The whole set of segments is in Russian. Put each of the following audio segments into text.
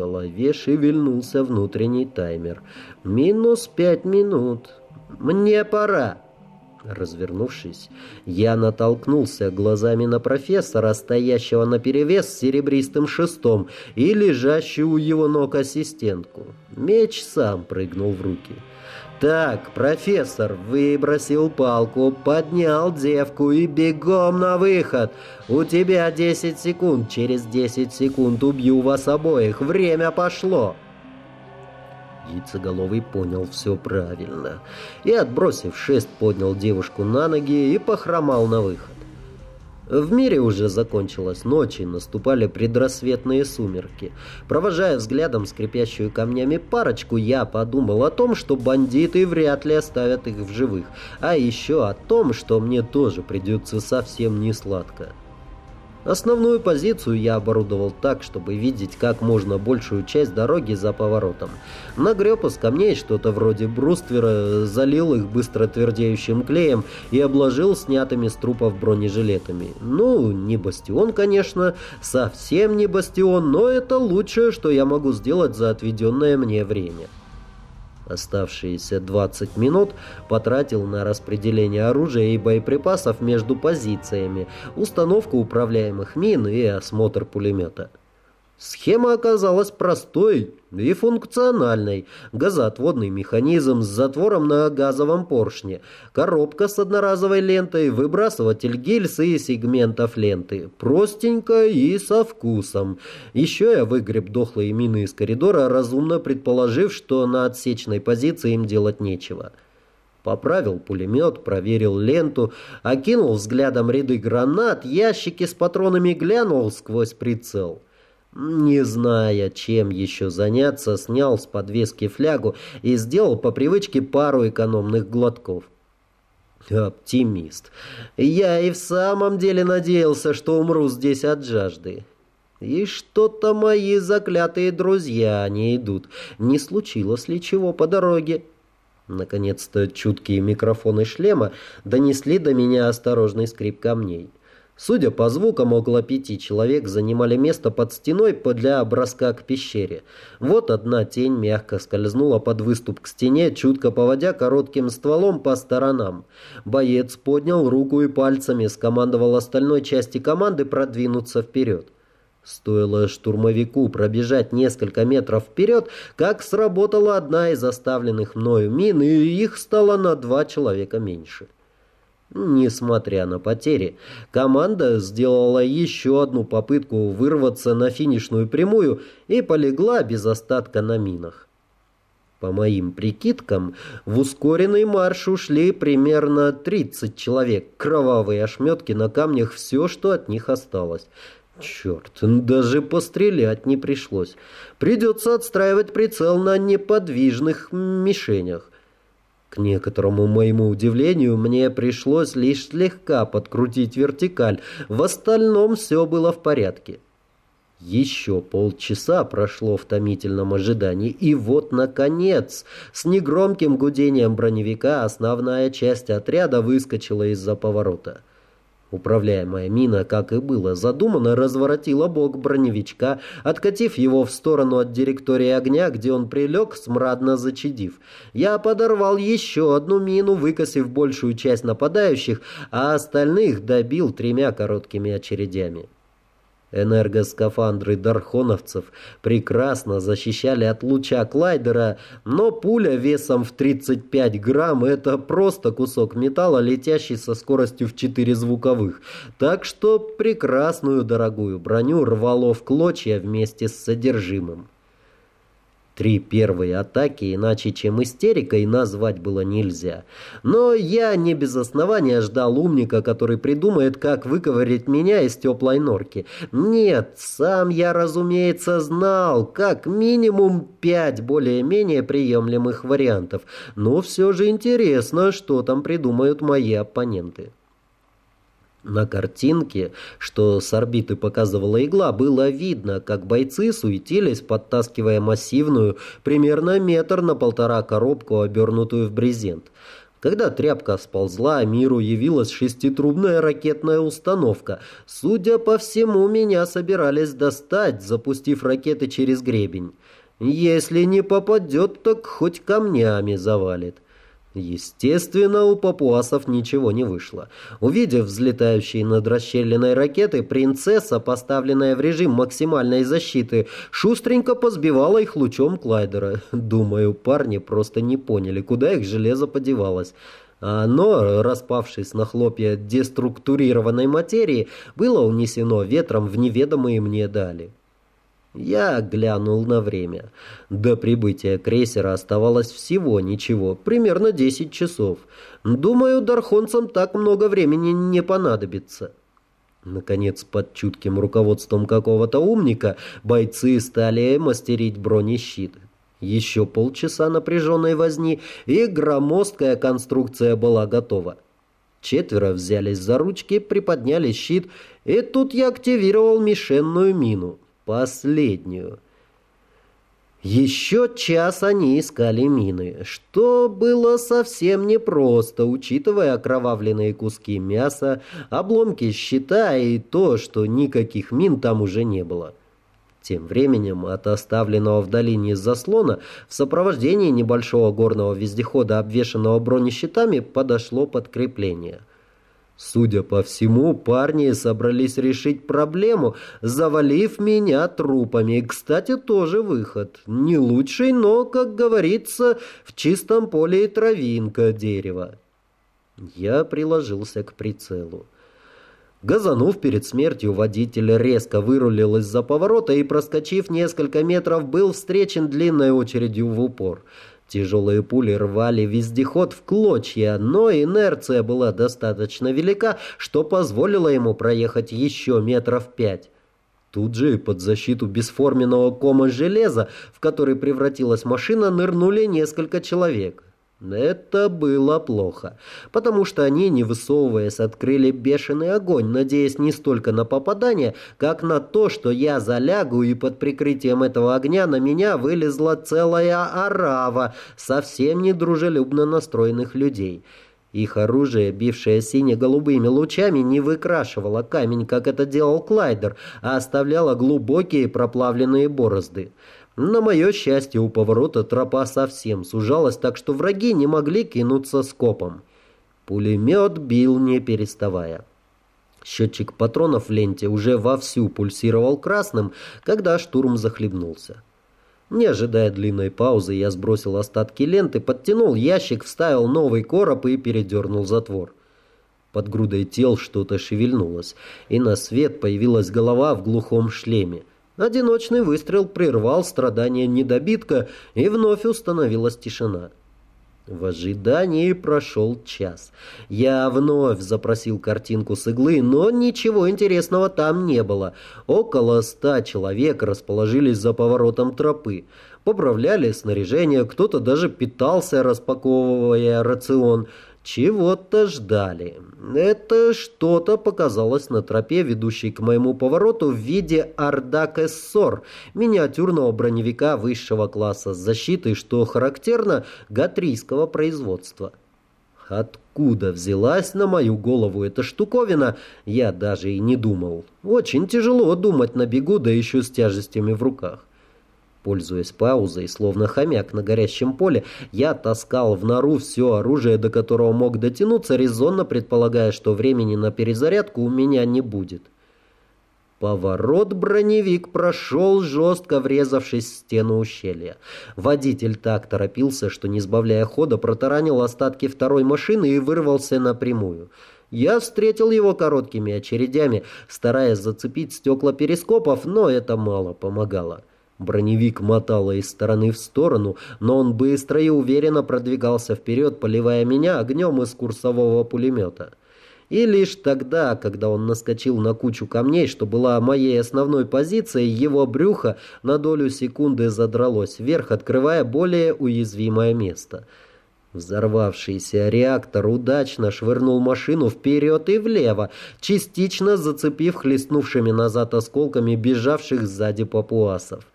голове шевельнулся внутренний таймер. «Минус пять минут. Мне пора!» Развернувшись, я натолкнулся глазами на профессора, стоящего наперевес с серебристым шестом, и лежащую у его ног ассистентку. Меч сам прыгнул в руки. «Так, профессор выбросил палку, поднял девку и бегом на выход. У тебя 10 секунд, через 10 секунд убью вас обоих. Время пошло!» Яйцеголовый понял все правильно и, отбросив шест, поднял девушку на ноги и похромал на выход. В мире уже закончилась ночь и наступали предрассветные сумерки. Провожая взглядом скрипящую камнями парочку, я подумал о том, что бандиты вряд ли оставят их в живых, а еще о том, что мне тоже придется совсем не сладко. Основную позицию я оборудовал так, чтобы видеть как можно большую часть дороги за поворотом. Нагреб из камней что-то вроде бруствера, залил их быстро твердеющим клеем и обложил снятыми с трупов бронежилетами. Ну, не бастион, конечно, совсем не бастион, но это лучшее, что я могу сделать за отведенное мне время. Оставшиеся 20 минут потратил на распределение оружия и боеприпасов между позициями, установку управляемых мин и осмотр пулемета. Схема оказалась простой и функциональной. Газоотводный механизм с затвором на газовом поршне, коробка с одноразовой лентой, выбрасыватель гильз и сегментов ленты. Простенько и со вкусом. Еще я выгреб дохлые мины из коридора, разумно предположив, что на отсечной позиции им делать нечего. Поправил пулемет, проверил ленту, окинул взглядом ряды гранат, ящики с патронами глянул сквозь прицел. Не зная, чем еще заняться, снял с подвески флягу и сделал по привычке пару экономных глотков. Оптимист. Я и в самом деле надеялся, что умру здесь от жажды. И что-то мои заклятые друзья не идут. Не случилось ли чего по дороге? Наконец-то чуткие микрофоны шлема донесли до меня осторожный скрип камней. Судя по звукам, около пяти человек занимали место под стеной для образка к пещере. Вот одна тень мягко скользнула под выступ к стене, чутко поводя коротким стволом по сторонам. Боец поднял руку и пальцами скомандовал остальной части команды продвинуться вперед. Стоило штурмовику пробежать несколько метров вперед, как сработала одна из оставленных мною мин, и их стало на два человека меньше. Несмотря на потери, команда сделала еще одну попытку вырваться на финишную прямую и полегла без остатка на минах. По моим прикидкам, в ускоренный марш ушли примерно 30 человек. Кровавые ошметки на камнях все, что от них осталось. Черт, даже пострелять не пришлось. Придется отстраивать прицел на неподвижных мишенях. К некоторому моему удивлению, мне пришлось лишь слегка подкрутить вертикаль. В остальном все было в порядке. Еще полчаса прошло в томительном ожидании, и вот, наконец, с негромким гудением броневика основная часть отряда выскочила из-за поворота. Управляемая мина, как и было задумано, разворотила бок броневичка, откатив его в сторону от директории огня, где он прилег, смрадно зачадив. Я подорвал еще одну мину, выкосив большую часть нападающих, а остальных добил тремя короткими очередями. Энергоскафандры дархоновцев прекрасно защищали от луча Клайдера, но пуля весом в 35 грамм – это просто кусок металла, летящий со скоростью в 4 звуковых. Так что прекрасную дорогую броню рвало в клочья вместе с содержимым. Три первые атаки иначе, чем истерикой, назвать было нельзя. Но я не без основания ждал умника, который придумает, как выковырять меня из теплой норки. Нет, сам я, разумеется, знал, как минимум пять более-менее приемлемых вариантов. Но все же интересно, что там придумают мои оппоненты. На картинке, что с орбиты показывала игла, было видно, как бойцы суетились, подтаскивая массивную, примерно метр на полтора коробку, обернутую в брезент. Когда тряпка сползла, миру явилась шеститрубная ракетная установка. Судя по всему, меня собирались достать, запустив ракеты через гребень. Если не попадет, так хоть камнями завалит. Естественно, у папуасов ничего не вышло. Увидев взлетающие над расщелиной ракеты, принцесса, поставленная в режим максимальной защиты, шустренько позбивала их лучом Клайдера. Думаю, парни просто не поняли, куда их железо подевалось. А оно, распавшись на хлопья деструктурированной материи, было унесено ветром в неведомые мне дали. Я глянул на время. До прибытия крейсера оставалось всего ничего, примерно 10 часов. Думаю, дархонцам так много времени не понадобится. Наконец, под чутким руководством какого-то умника, бойцы стали мастерить бронещит. Еще полчаса напряженной возни, и громоздкая конструкция была готова. Четверо взялись за ручки, приподняли щит, и тут я активировал мишенную мину последнюю. Еще час они искали мины, что было совсем непросто, учитывая окровавленные куски мяса, обломки щита и то, что никаких мин там уже не было. Тем временем от оставленного в долине заслона в сопровождении небольшого горного вездехода, обвешанного бронещитами, подошло подкрепление – Судя по всему, парни собрались решить проблему, завалив меня трупами. Кстати, тоже выход. Не лучший, но, как говорится, в чистом поле и травинка дерева. Я приложился к прицелу. Газанув перед смертью, водитель резко вырулил из-за поворота и, проскочив несколько метров, был встречен длинной очередью в упор. Тяжелые пули рвали вездеход в клочья, но инерция была достаточно велика, что позволило ему проехать еще метров пять. Тут же под защиту бесформенного кома железа, в который превратилась машина, нырнули несколько человек. Это было плохо, потому что они, не высовываясь, открыли бешеный огонь, надеясь не столько на попадание, как на то, что я залягу, и под прикрытием этого огня на меня вылезла целая орава совсем недружелюбно настроенных людей. Их оружие, бившее сине-голубыми лучами, не выкрашивало камень, как это делал Клайдер, а оставляло глубокие проплавленные борозды. На мое счастье, у поворота тропа совсем сужалась, так что враги не могли кинуться скопом. Пулемет бил не переставая. Счетчик патронов в ленте уже вовсю пульсировал красным, когда штурм захлебнулся. Не ожидая длинной паузы, я сбросил остатки ленты, подтянул ящик, вставил новый короб и передернул затвор. Под грудой тел что-то шевельнулось, и на свет появилась голова в глухом шлеме. Одиночный выстрел прервал страдания недобитка, и вновь установилась тишина. В ожидании прошел час. Я вновь запросил картинку с иглы, но ничего интересного там не было. Около ста человек расположились за поворотом тропы. Поправляли снаряжение, кто-то даже питался, распаковывая рацион – чего-то ждали. Это что-то показалось на тропе, ведущей к моему повороту в виде Ардак Эссор, миниатюрного броневика высшего класса с защитой, что характерно, гатрийского производства. Откуда взялась на мою голову эта штуковина, я даже и не думал. Очень тяжело думать на бегу, да еще с тяжестями в руках. Пользуясь паузой, словно хомяк на горящем поле, я таскал в нору все оружие, до которого мог дотянуться, резонно предполагая, что времени на перезарядку у меня не будет. Поворот броневик прошел, жестко врезавшись в стену ущелья. Водитель так торопился, что, не сбавляя хода, протаранил остатки второй машины и вырвался напрямую. Я встретил его короткими очередями, стараясь зацепить стекла перископов, но это мало помогало. Броневик мотало из стороны в сторону, но он быстро и уверенно продвигался вперед, поливая меня огнем из курсового пулемета. И лишь тогда, когда он наскочил на кучу камней, что была моей основной позицией, его брюхо на долю секунды задралось вверх, открывая более уязвимое место. Взорвавшийся реактор удачно швырнул машину вперед и влево, частично зацепив хлестнувшими назад осколками бежавших сзади папуасов.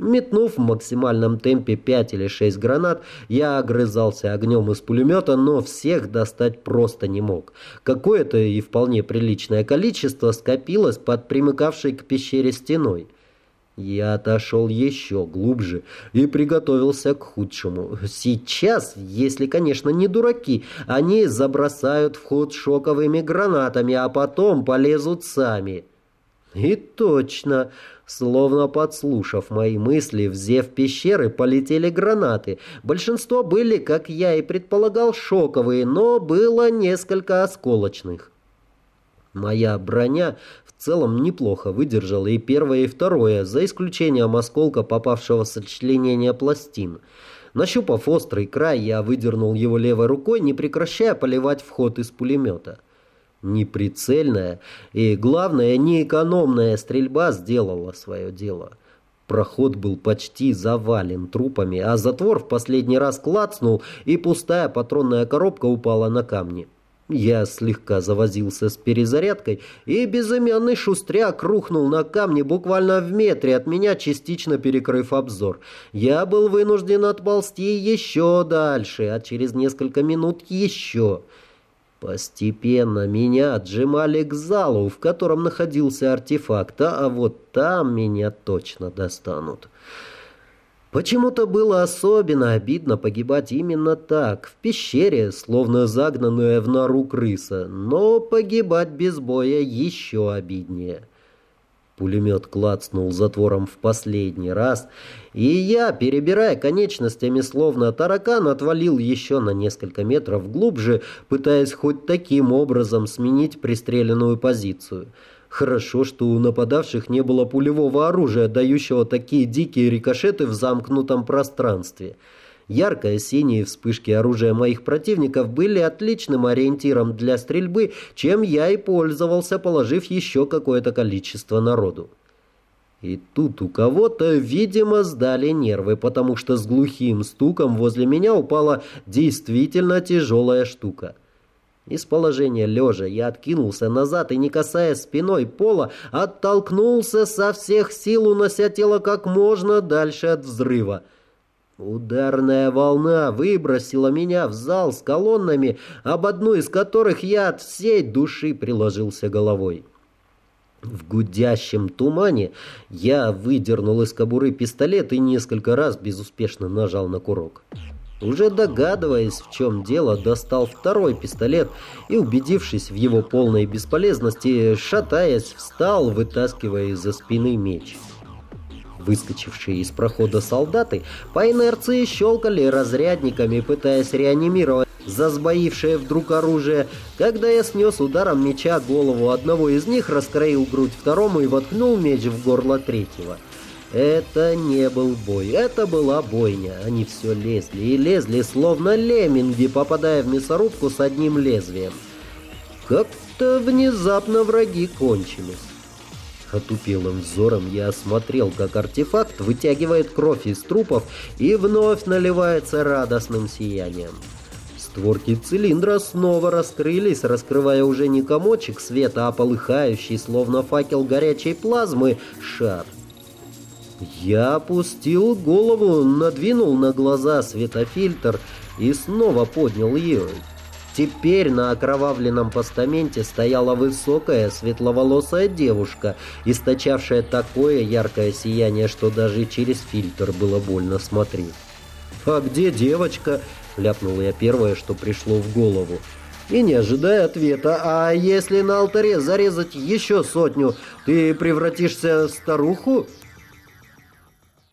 Метнув в максимальном темпе 5 или 6 гранат, я огрызался огнем из пулемета, но всех достать просто не мог. Какое-то и вполне приличное количество скопилось под примыкавшей к пещере стеной. Я отошел еще глубже и приготовился к худшему. Сейчас, если, конечно, не дураки, они забросают вход шоковыми гранатами, а потом полезут сами. И точно, словно подслушав мои мысли, в зев пещеры полетели гранаты. Большинство были, как я и предполагал, шоковые, но было несколько осколочных. Моя броня в целом неплохо выдержала и первое, и второе, за исключением осколка, попавшего в сочленение пластин. Нащупав острый край, я выдернул его левой рукой, не прекращая поливать вход из пулемета. Неприцельная и, главное, неэкономная стрельба сделала свое дело. Проход был почти завален трупами, а затвор в последний раз клацнул, и пустая патронная коробка упала на камни. Я слегка завозился с перезарядкой, и безымянный шустряк рухнул на камни буквально в метре от меня, частично перекрыв обзор. Я был вынужден отползти еще дальше, а через несколько минут еще... Постепенно меня отжимали к залу, в котором находился артефакт, а вот там меня точно достанут. Почему-то было особенно обидно погибать именно так, в пещере, словно загнанная в нору крыса, но погибать без боя еще обиднее. Пулемет клацнул затвором в последний раз, и я, перебирая конечностями, словно таракан, отвалил еще на несколько метров глубже, пытаясь хоть таким образом сменить пристреленную позицию. Хорошо, что у нападавших не было пулевого оружия, дающего такие дикие рикошеты в замкнутом пространстве. Яркие синие вспышки оружия моих противников были отличным ориентиром для стрельбы, чем я и пользовался, положив еще какое-то количество народу. И тут у кого-то, видимо, сдали нервы, потому что с глухим стуком возле меня упала действительно тяжелая штука. Из положения лежа я откинулся назад и, не касаясь спиной пола, оттолкнулся со всех сил, унося тело как можно дальше от взрыва. Ударная волна выбросила меня в зал с колоннами, об одну из которых я от всей души приложился головой. В гудящем тумане я выдернул из кобуры пистолет и несколько раз безуспешно нажал на курок. Уже догадываясь, в чем дело, достал второй пистолет и, убедившись в его полной бесполезности, шатаясь, встал, вытаскивая из-за спины меч. Выскочившие из прохода солдаты по инерции щелкали разрядниками, пытаясь реанимировать засбоившее вдруг оружие. Когда я снес ударом меча голову одного из них, раскроил грудь второму и воткнул меч в горло третьего. Это не был бой, это была бойня. Они все лезли и лезли, словно лемминги, попадая в мясорубку с одним лезвием. Как-то внезапно враги кончились. Отупелым взором я осмотрел, как артефакт вытягивает кровь из трупов и вновь наливается радостным сиянием. Створки цилиндра снова раскрылись, раскрывая уже не комочек света, а полыхающий, словно факел горячей плазмы, шар. Я опустил голову, надвинул на глаза светофильтр и снова поднял ее. Теперь на окровавленном постаменте стояла высокая светловолосая девушка, источавшая такое яркое сияние, что даже через фильтр было больно смотреть. «А где девочка?» — ляпнул я первое, что пришло в голову. И не ожидая ответа, «А если на алтаре зарезать еще сотню, ты превратишься в старуху?»